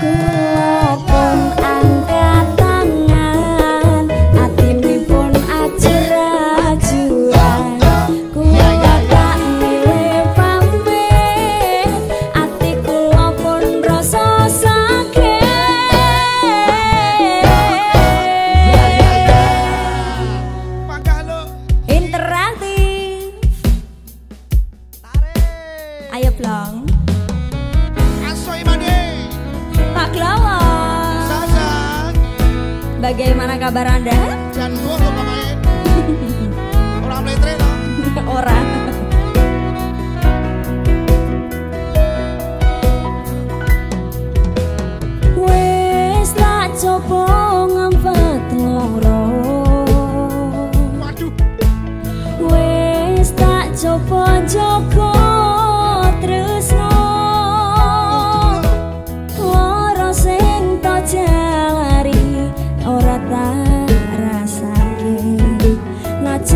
good. Bagaimana kabar Anda? Jangan dua kok Orang Orang.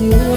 you.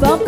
Vamos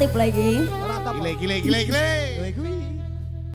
aktif lagi. Gile, gile. gile, gile.